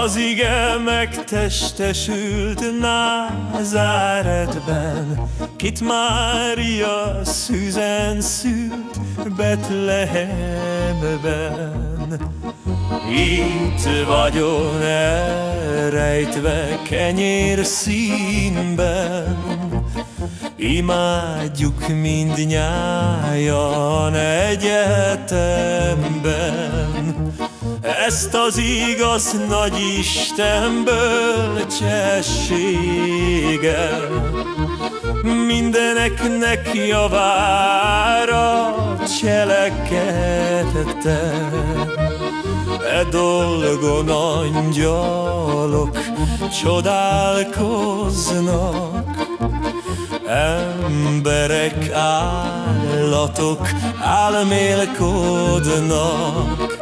Az ige megtestesült Názáretben, Kit Mária szüzen szült Betlehemben. Itt vagyok elrejtve kenyér színben, Imádjuk mindnyájan egyetemben Ezt az igaz nagy Isten bölcsessége Mindeneknek javára cselekedte E dolgon angyalok csodálkoznak. Emberek, állatok álmélkodnak